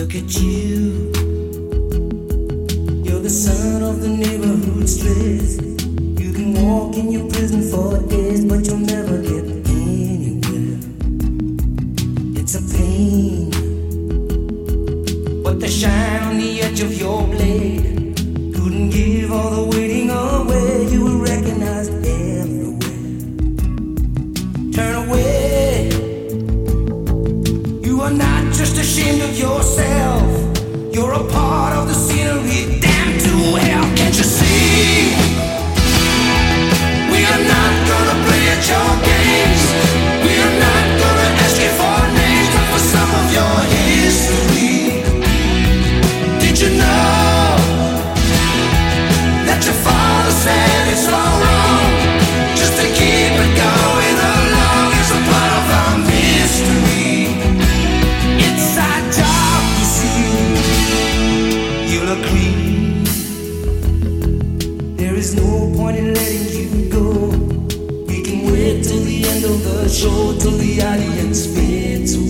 Look at you. You're the son of the new. There is no point in letting you go. We can wait till the end of the show, till the audience fades away.